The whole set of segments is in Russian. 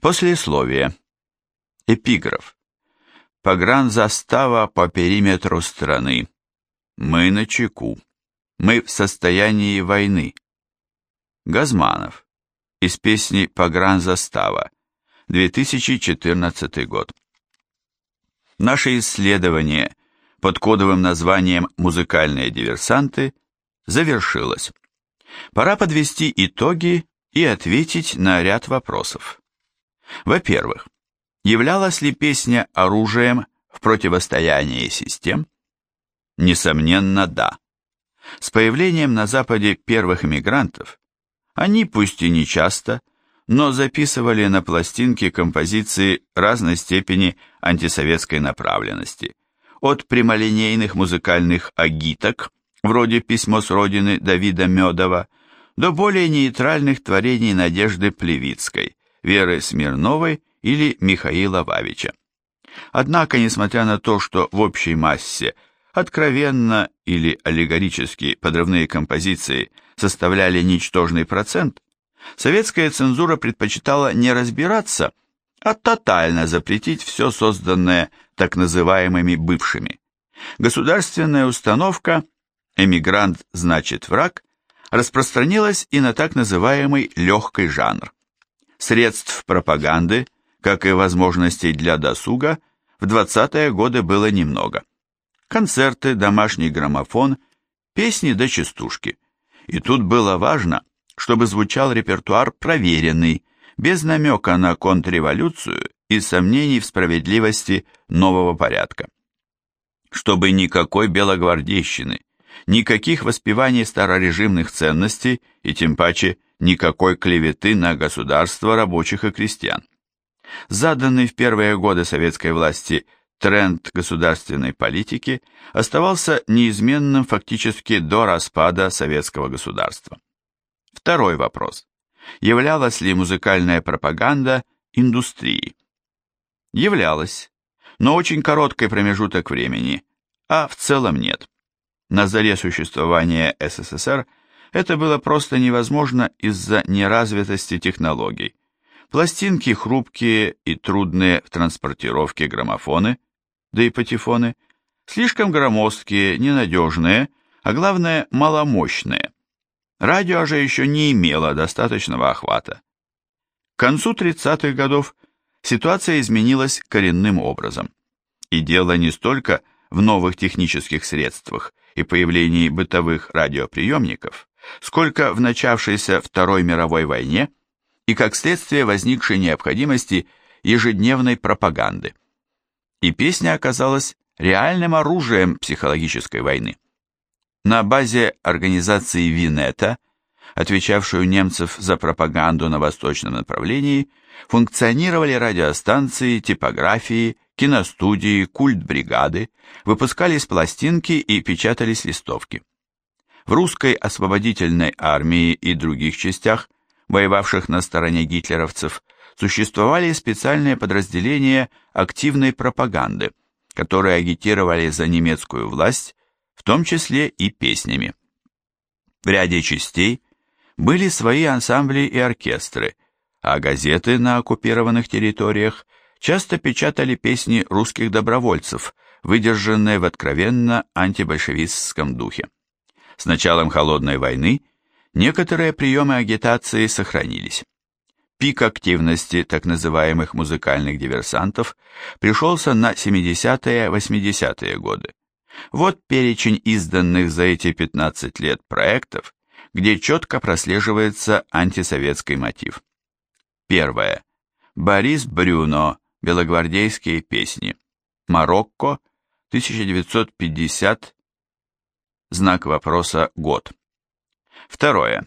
Послесловие. Эпиграф. Погранзастава по периметру страны. Мы на чеку. Мы в состоянии войны. Газманов. Из песни «Погранзастава», 2014 год. Наше исследование под кодовым названием «Музыкальные диверсанты» завершилось. Пора подвести итоги и ответить на ряд вопросов. Во-первых, являлась ли песня оружием в противостоянии систем? Несомненно, да. С появлением на Западе первых иммигрантов они, пусть и не часто, но записывали на пластинки композиции разной степени антисоветской направленности, от прямолинейных музыкальных агиток, вроде «Письмо с родины» Давида Медова, до более нейтральных творений Надежды Плевицкой, Веры Смирновой или Михаила Вавича. Однако, несмотря на то, что в общей массе откровенно или аллегорически подрывные композиции составляли ничтожный процент, советская цензура предпочитала не разбираться, а тотально запретить все созданное так называемыми бывшими. Государственная установка «эмигрант значит враг» распространилась и на так называемый легкий жанр. Средств пропаганды, как и возможностей для досуга, в 20-е годы было немного. Концерты, домашний граммофон, песни до да частушки. И тут было важно, чтобы звучал репертуар проверенный, без намека на контрреволюцию и сомнений в справедливости нового порядка. Чтобы никакой белогвардейщины, никаких воспеваний старорежимных ценностей и тем паче никакой клеветы на государство рабочих и крестьян. Заданный в первые годы советской власти тренд государственной политики оставался неизменным фактически до распада советского государства. Второй вопрос. Являлась ли музыкальная пропаганда индустрией? Являлась, но очень короткий промежуток времени, а в целом нет. На заре существования СССР это было просто невозможно из-за неразвитости технологий. Пластинки хрупкие и трудные в транспортировке граммофоны, да и патефоны, слишком громоздкие, ненадежные, а главное маломощные. Радио же еще не имело достаточного охвата. К концу 30-х годов ситуация изменилась коренным образом. И дело не столько в новых технических средствах и появлении бытовых радиоприемников, сколько в начавшейся Второй мировой войне и как следствие возникшей необходимости ежедневной пропаганды. И песня оказалась реальным оружием психологической войны. На базе организации Винета, отвечавшей у немцев за пропаганду на восточном направлении, функционировали радиостанции, типографии, киностудии, культ-бригады, выпускались пластинки и печатались листовки. В русской освободительной армии и других частях, воевавших на стороне гитлеровцев, существовали специальные подразделения активной пропаганды, которые агитировали за немецкую власть, в том числе и песнями. В ряде частей были свои ансамбли и оркестры, а газеты на оккупированных территориях часто печатали песни русских добровольцев, выдержанные в откровенно антибольшевистском духе. С началом Холодной войны некоторые приемы агитации сохранились. Пик активности так называемых музыкальных диверсантов пришелся на 70-80-е годы. Вот перечень изданных за эти 15 лет проектов, где четко прослеживается антисоветский мотив. Первое. Борис Брюно Белогвардейские песни. Марокко, 1950, знак вопроса, год. Второе.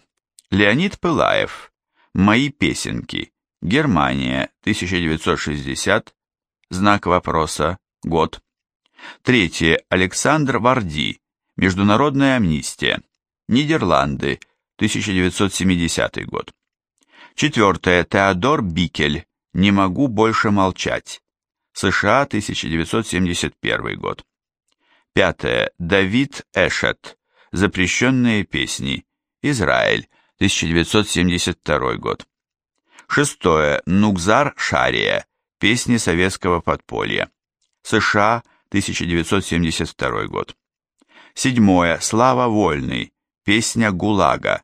Леонид Пылаев. Мои песенки. Германия, 1960, знак вопроса, год. Третье. Александр Варди. Международная амнистия. Нидерланды, 1970 год. Четвертое. Теодор Бикель. Не могу больше молчать. США, 1971 год. Пятое. Давид Эшет. Запрещенные песни. Израиль, 1972 год. Шестое. Нукзар Шария. Песни советского подполья. США, 1972 год. Седьмое. Слава Вольный. Песня ГУЛАГа.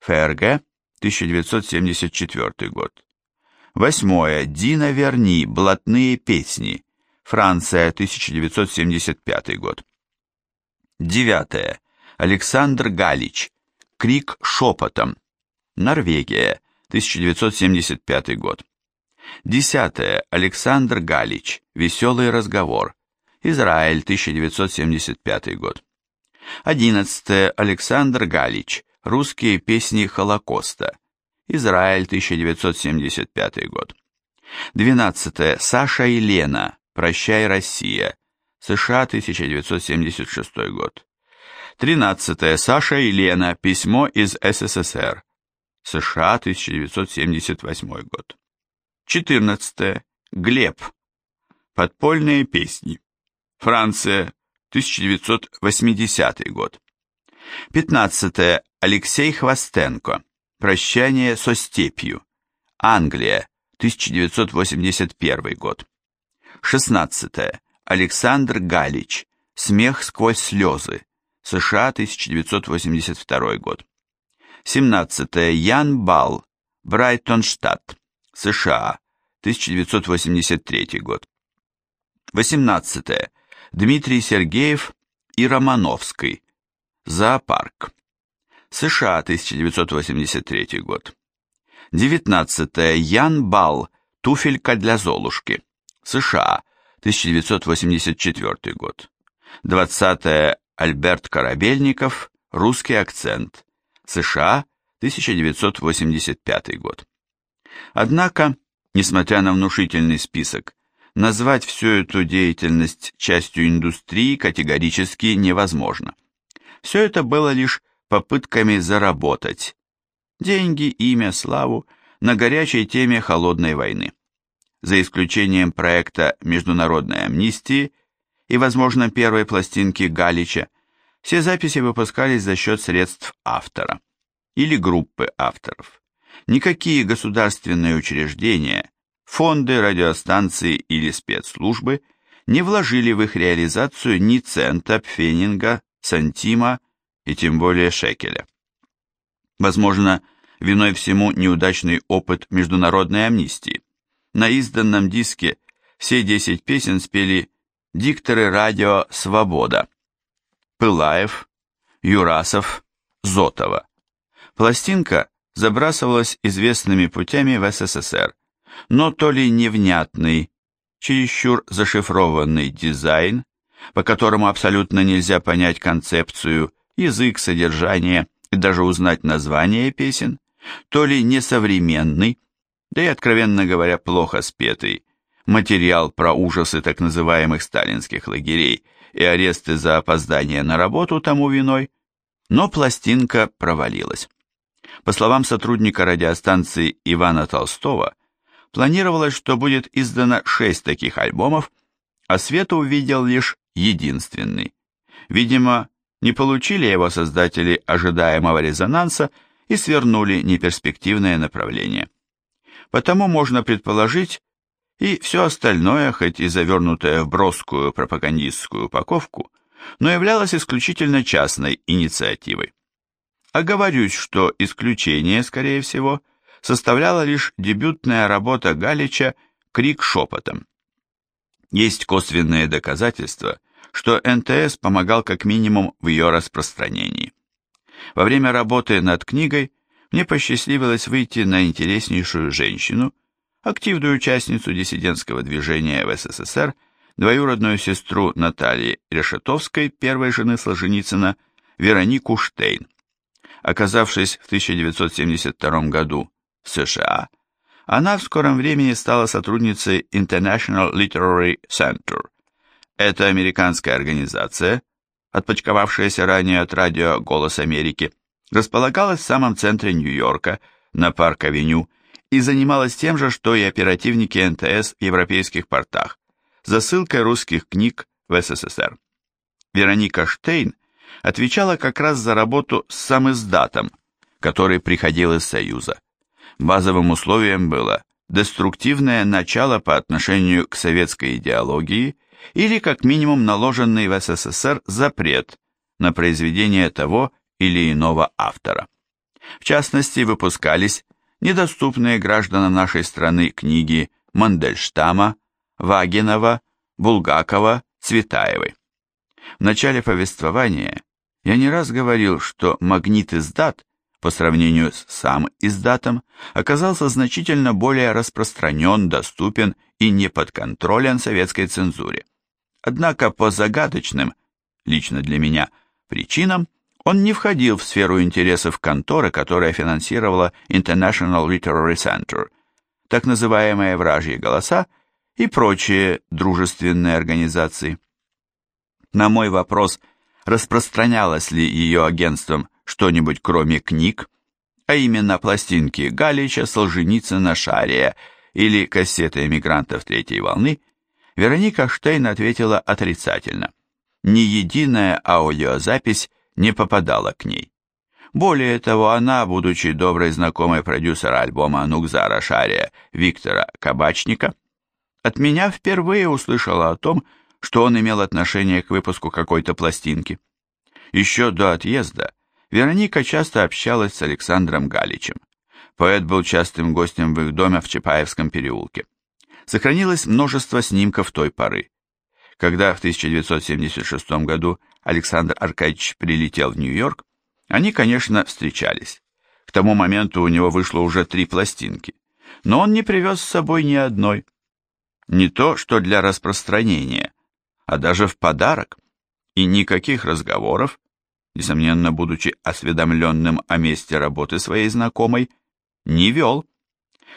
ФРГ, 1974 год. Восьмое. Дина Верни. Блатные песни. Франция, 1975 год. Девятое. Александр Галич. Крик шепотом. Норвегия, 1975 год. Десятое. Александр Галич. Веселый разговор. Израиль, 1975 год. Одиннадцатое. Александр Галич. Русские песни Холокоста. Израиль, 1975 год. Двенадцатое. Саша и Лена. Прощай, Россия. США, 1976 год. Тринадцатое. Саша и Лена. Письмо из СССР. США, 1978 год. Четырнадцатое. Глеб. Подпольные песни. Франция, 1980 год. Пятнадцатое. Алексей Хвостенко. Прощание со степью. Англия, 1981 год. Шестнадцатое. Александр Галич. Смех сквозь слезы. США, 1982 год. 17. Ян Бал. Брайтонштадт. США. 1983 год. 18. Дмитрий Сергеев и Романовский. Зоопарк. США, 1983 год. 19. Ян Бал. Туфелька для Золушки. США, 1984 год. 20. Альберт Корабельников, русский акцент, США, 1985 год. Однако, несмотря на внушительный список, назвать всю эту деятельность частью индустрии категорически невозможно. Все это было лишь попытками заработать деньги, имя, славу на горячей теме холодной войны. За исключением проекта международной амнистии и, возможно, первой пластинки Галича, все записи выпускались за счет средств автора или группы авторов. Никакие государственные учреждения, фонды, радиостанции или спецслужбы не вложили в их реализацию ни цента, пфенинга, сантима и тем более шекеля. Возможно, виной всему неудачный опыт международной амнистии. На изданном диске все 10 песен спели Дикторы радио «Свобода». Пылаев, Юрасов, Зотова. Пластинка забрасывалась известными путями в СССР, но то ли невнятный, чересчур зашифрованный дизайн, по которому абсолютно нельзя понять концепцию, язык, содержание и даже узнать название песен, то ли несовременный, да и, откровенно говоря, плохо спетый, материал про ужасы так называемых сталинских лагерей и аресты за опоздание на работу тому виной, но пластинка провалилась. По словам сотрудника радиостанции Ивана Толстого, планировалось, что будет издано шесть таких альбомов, а Света увидел лишь единственный. Видимо, не получили его создатели ожидаемого резонанса и свернули неперспективное направление. Потому можно предположить, и все остальное, хоть и завернутое в броскую пропагандистскую упаковку, но являлось исключительно частной инициативой. Оговорюсь, что исключение, скорее всего, составляла лишь дебютная работа Галича «Крик шепотом». Есть косвенные доказательства, что НТС помогал как минимум в ее распространении. Во время работы над книгой мне посчастливилось выйти на интереснейшую женщину – активную участницу диссидентского движения в СССР, двоюродную сестру Натальи Решетовской, первой жены Солженицына, Веронику Штейн. Оказавшись в 1972 году в США, она в скором времени стала сотрудницей International Literary Center. Это американская организация, отпочковавшаяся ранее от радио «Голос Америки», располагалась в самом центре Нью-Йорка, на Парк-авеню, и занималась тем же, что и оперативники НТС в европейских портах, засылкой русских книг в СССР. Вероника Штейн отвечала как раз за работу с самиздатом, который приходил из Союза. Базовым условием было деструктивное начало по отношению к советской идеологии или как минимум наложенный в СССР запрет на произведение того или иного автора. В частности, выпускались недоступные гражданам нашей страны книги Мандельштама, Вагинова, Булгакова, Цветаевой. В начале повествования я не раз говорил, что магнит издат по сравнению с сам издатом оказался значительно более распространен, доступен и не подконтролен советской цензуре. Однако по загадочным, лично для меня, причинам он не входил в сферу интересов конторы, которая финансировала International Literary Center, так называемые «вражьи голоса» и прочие дружественные организации. На мой вопрос, распространялось ли ее агентством что-нибудь кроме книг, а именно пластинки Галича, Солженицына, Шария или кассеты эмигрантов третьей волны, Вероника Штейн ответила отрицательно. Ни единая аудиозапись не попадала к ней. Более того, она, будучи доброй знакомой продюсера альбома Нукзара Шария Виктора Кабачника, от меня впервые услышала о том, что он имел отношение к выпуску какой-то пластинки. Еще до отъезда Вероника часто общалась с Александром Галичем. Поэт был частым гостем в их доме в Чапаевском переулке. Сохранилось множество снимков той поры. Когда в 1976 году Александр Аркадьевич прилетел в Нью-Йорк, они, конечно, встречались. К тому моменту у него вышло уже три пластинки, но он не привез с собой ни одной. Не то, что для распространения, а даже в подарок. И никаких разговоров, несомненно, будучи осведомленным о месте работы своей знакомой, не вел.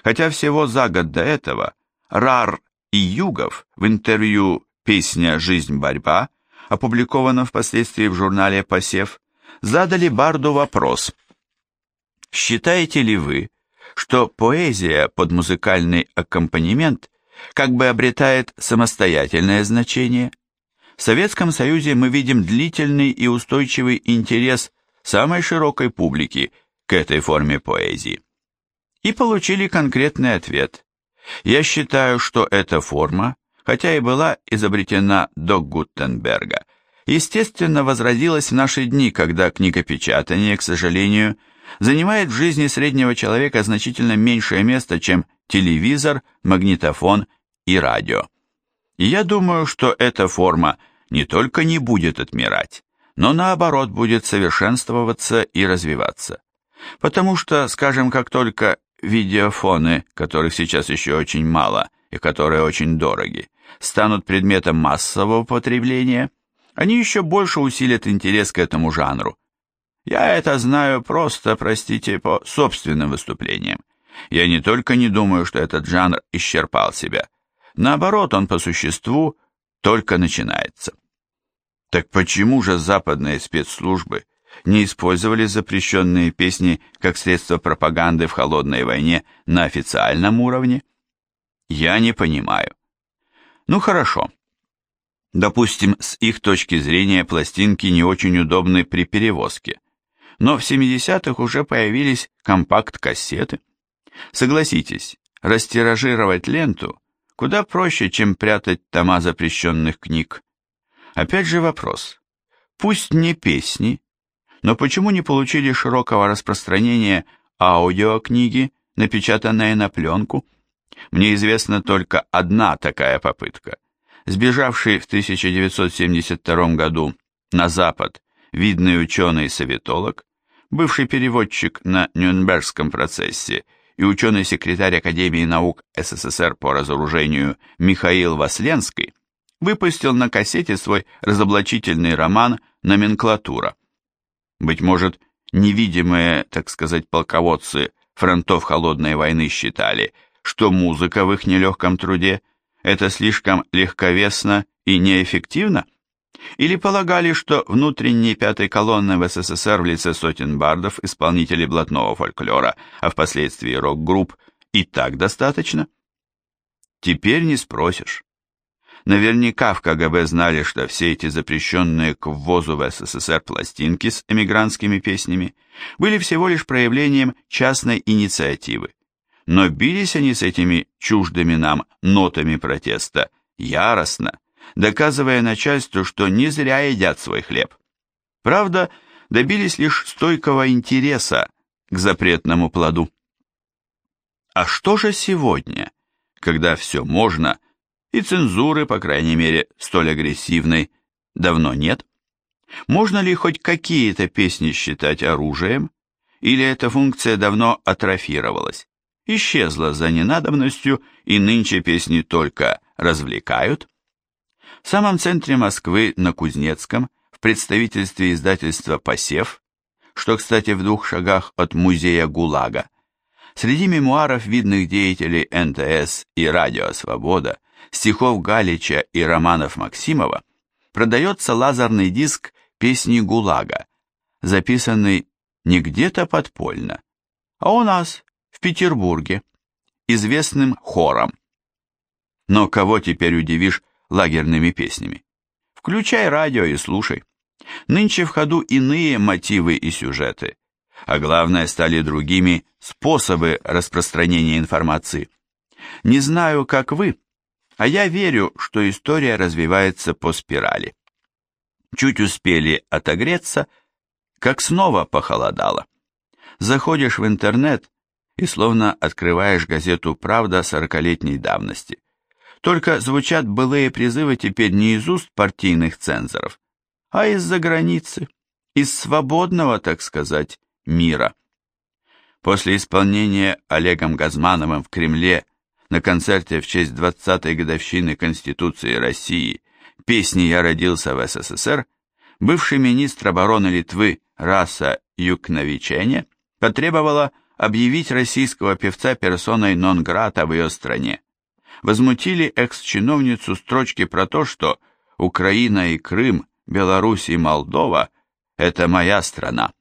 Хотя всего за год до этого Рар и Югов в интервью «Песня «Жизнь-борьба», опубликованном впоследствии в журнале «Посев», задали Барду вопрос. Считаете ли вы, что поэзия под музыкальный аккомпанемент как бы обретает самостоятельное значение? В Советском Союзе мы видим длительный и устойчивый интерес самой широкой публики к этой форме поэзии. И получили конкретный ответ. Я считаю, что эта форма, хотя и была изобретена до Гутенберга, естественно возродилась в наши дни, когда книгопечатание, к сожалению, занимает в жизни среднего человека значительно меньшее место, чем телевизор, магнитофон и радио. И я думаю, что эта форма – не только не будет отмирать, но наоборот будет совершенствоваться и развиваться. Потому что, скажем, как только видеофоны, которых сейчас еще очень мало и которые очень дороги, станут предметом массового потребления, они еще больше усилят интерес к этому жанру. Я это знаю просто, простите, по собственным выступлениям. Я не только не думаю, что этот жанр исчерпал себя. Наоборот, он по существу только начинается. Так почему же западные спецслужбы не использовали запрещенные песни как средство пропаганды в холодной войне на официальном уровне? Я не понимаю. Ну хорошо. Допустим, с их точки зрения пластинки не очень удобны при перевозке. Но в 70-х уже появились компакт-кассеты. Согласитесь, растиражировать ленту куда проще, чем прятать тома запрещенных книг. Опять же вопрос. Пусть не песни, но почему не получили широкого распространения аудиокниги, напечатанные на пленку? Мне известна только одна такая попытка. Сбежавший в 1972 году на Запад видный ученый-советолог, бывший переводчик на Нюрнбергском процессе и ученый-секретарь Академии наук СССР по разоружению Михаил Васленский, выпустил на кассете свой разоблачительный роман «Номенклатура». Быть может, невидимые, так сказать, полководцы фронтов холодной войны считали, что музыка в их нелегком труде – это слишком легковесно и неэффективно? Или полагали, что внутренней пятой колонны в СССР в лице сотен бардов, исполнителей блатного фольклора, а впоследствии рок-групп, и так достаточно? Теперь не спросишь. Наверняка в КГБ знали, что все эти запрещенные к ввозу в СССР пластинки с эмигрантскими песнями были всего лишь проявлением частной инициативы. Но бились они с этими чуждыми нам нотами протеста яростно, доказывая начальству, что не зря едят свой хлеб. Правда, добились лишь стойкого интереса к запретному плоду. А что же сегодня, когда все можно, и цензуры, по крайней мере, столь агрессивной, давно нет? Можно ли хоть какие-то песни считать оружием, или эта функция давно атрофировалась, исчезла за ненадобностью, и нынче песни только развлекают? В самом центре Москвы, на Кузнецком, в представительстве издательства «Посев», что, кстати, в двух шагах от музея ГУЛАГа, среди мемуаров видных деятелей НТС и Радио Свобода, стихов Галича и романов Максимова, продается лазерный диск песни ГУЛАГа, записанный не где-то подпольно, а у нас, Петербурге, известным хором. Но кого теперь удивишь лагерными песнями? Включай радио и слушай. Нынче в ходу иные мотивы и сюжеты, а главное стали другими способы распространения информации. Не знаю, как вы, а я верю, что история развивается по спирали. Чуть успели отогреться, как снова похолодало. Заходишь в интернет и словно открываешь газету «Правда» сорокалетней давности. Только звучат былые призывы теперь не из уст партийных цензоров, а из-за границы, из свободного, так сказать, мира. После исполнения Олегом Газмановым в Кремле на концерте в честь 20-й годовщины Конституции России песни «Я родился в СССР» бывший министр обороны Литвы Раса Юкновичене потребовала объявить российского певца персоной нон-грата в ее стране. Возмутили экс-чиновницу строчки про то, что Украина и Крым, Беларусь и Молдова – это моя страна.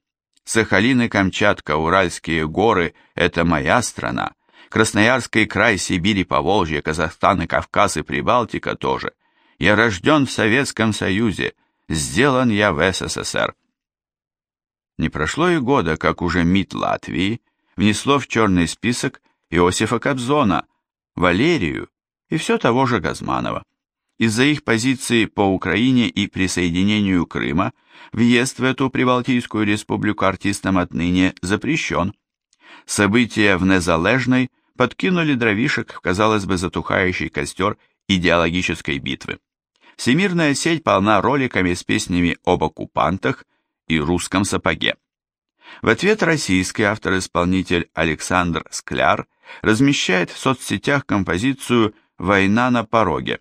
Сахалин и Камчатка, Уральские горы – это моя страна. Красноярский край, Сибирь и Поволжье, Казахстан и Кавказ и Прибалтика тоже. Я рожден в Советском Союзе, сделан я в СССР. Не прошло и года, как уже МИД Латвии внесло в черный список Иосифа Кобзона, Валерию и все того же Газманова. Из-за их позиции по Украине и присоединению Крыма въезд в эту Прибалтийскую республику артистам отныне запрещен. События в Незалежной подкинули дровишек в, казалось бы, затухающий костер идеологической битвы. Всемирная сеть полна роликами с песнями об оккупантах и русском сапоге. В ответ российский автор-исполнитель Александр Скляр размещает в соцсетях композицию «Война на пороге»,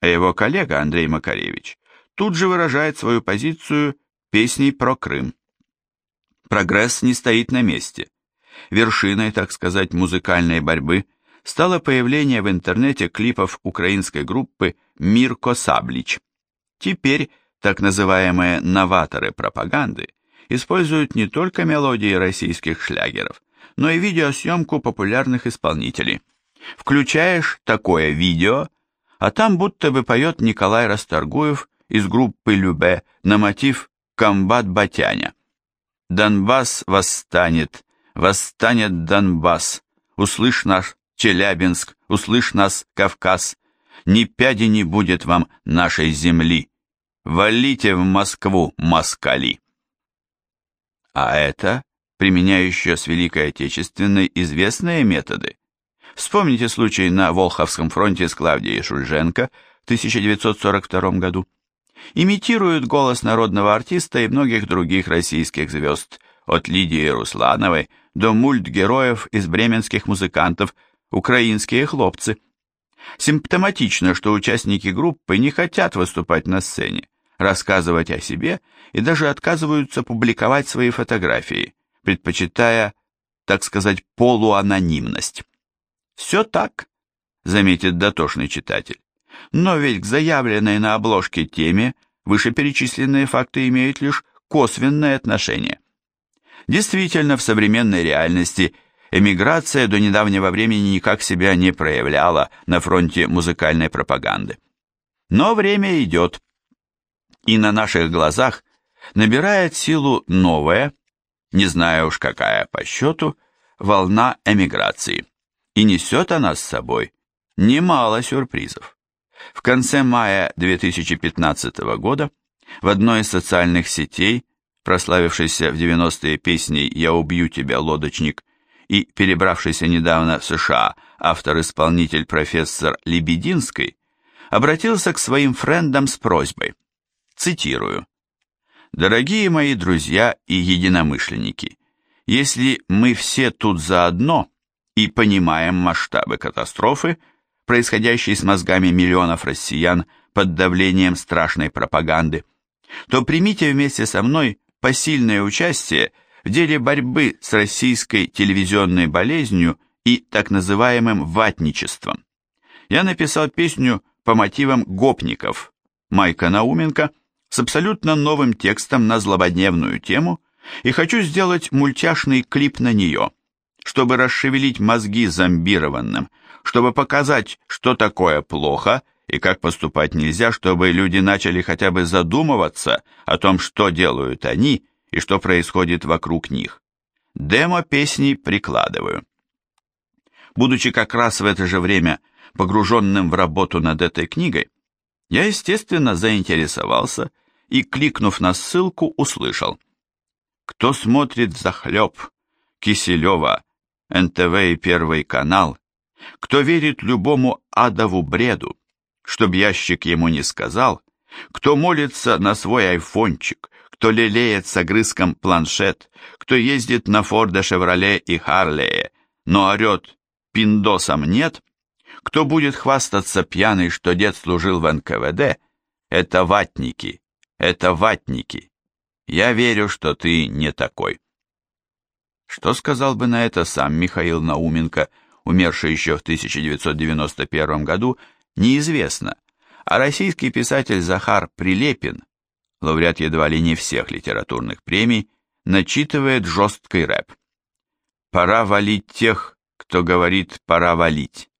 а его коллега Андрей Макаревич тут же выражает свою позицию песней про Крым. Прогресс не стоит на месте. Вершиной, так сказать, музыкальной борьбы стало появление в интернете клипов украинской группы «Мирко Саблич». Теперь так называемые новаторы пропаганды используют не только мелодии российских шлягеров, но и видеосъемку популярных исполнителей. Включаешь такое видео, а там будто бы поет Николай Расторгуев из группы «Любе» на мотив «Комбат Батяня». «Донбасс восстанет, восстанет Донбасс, услышь наш Челябинск, услышь нас Кавказ, ни пяди не будет вам нашей земли, валите в Москву, москали». А это, применяющие с Великой Отечественной известные методы, Вспомните случай на Волховском фронте с Клавдией Шульженко в 1942 году. Имитируют голос народного артиста и многих других российских звезд, от Лидии Руслановой до мультгероев из бременских музыкантов «Украинские хлопцы». Симптоматично, что участники группы не хотят выступать на сцене, рассказывать о себе и даже отказываются публиковать свои фотографии, предпочитая, так сказать, полуанонимность. Все так, заметит дотошный читатель. Но ведь к заявленной на обложке теме вышеперечисленные факты имеют лишь косвенное отношение. Действительно, в современной реальности эмиграция до недавнего времени никак себя не проявляла на фронте музыкальной пропаганды. Но время идет, и на наших глазах набирает силу новая, не знаю уж какая по счету, волна эмиграции И несет она с собой немало сюрпризов. В конце мая 2015 года в одной из социальных сетей, прославившейся в 90-е песней «Я убью тебя, лодочник», и перебравшийся недавно в США автор-исполнитель профессор Лебединский, обратился к своим френдам с просьбой. Цитирую. «Дорогие мои друзья и единомышленники, если мы все тут заодно и понимаем масштабы катастрофы, происходящей с мозгами миллионов россиян под давлением страшной пропаганды, то примите вместе со мной посильное участие в деле борьбы с российской телевизионной болезнью и так называемым ватничеством. Я написал песню по мотивам гопников Майка Науменко с абсолютно новым текстом на злободневную тему и хочу сделать мультяшный клип на нее, чтобы расшевелить мозги зомбированным, чтобы показать, что такое плохо и как поступать нельзя, чтобы люди начали хотя бы задумываться о том, что делают они и что происходит вокруг них. Демо песни прикладываю. Будучи как раз в это же время погруженным в работу над этой книгой, я, естественно, заинтересовался и, кликнув на ссылку, услышал. Кто смотрит захлеб? Киселева, НТВ и Первый канал, кто верит любому адову бреду, чтоб ящик ему не сказал, кто молится на свой айфончик, кто лелеет с огрызком планшет, кто ездит на Форде, Шевроле и Харлее, но орет «пиндосом нет», кто будет хвастаться пьяный, что дед служил в НКВД, это ватники, это ватники. Я верю, что ты не такой. Что сказал бы на это сам Михаил Науменко, умерший еще в 1991 году, неизвестно, а российский писатель Захар Прилепин, лауреат едва ли не всех литературных премий, начитывает жесткий рэп. «Пора валить тех, кто говорит «пора валить».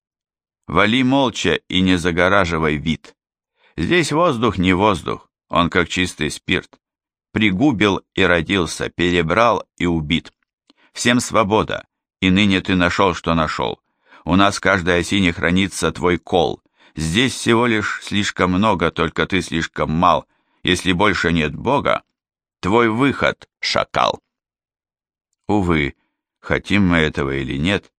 Вали молча и не загораживай вид. Здесь воздух не воздух, он как чистый спирт. Пригубил и родился, перебрал и убит. Всем свобода, и ныне ты нашел, что нашел. У нас каждой осине хранится твой кол. Здесь всего лишь слишком много, только ты слишком мал. Если больше нет Бога, твой выход, шакал. Увы, хотим мы этого или нет,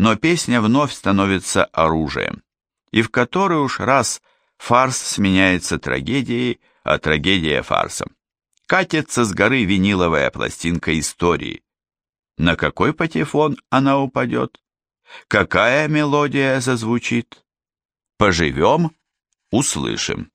но песня вновь становится оружием. И в который уж раз фарс сменяется трагедией, а трагедия фарсом. Катится с горы виниловая пластинка истории. На какой патефон она упадет? Какая мелодия зазвучит? Поживем, услышим.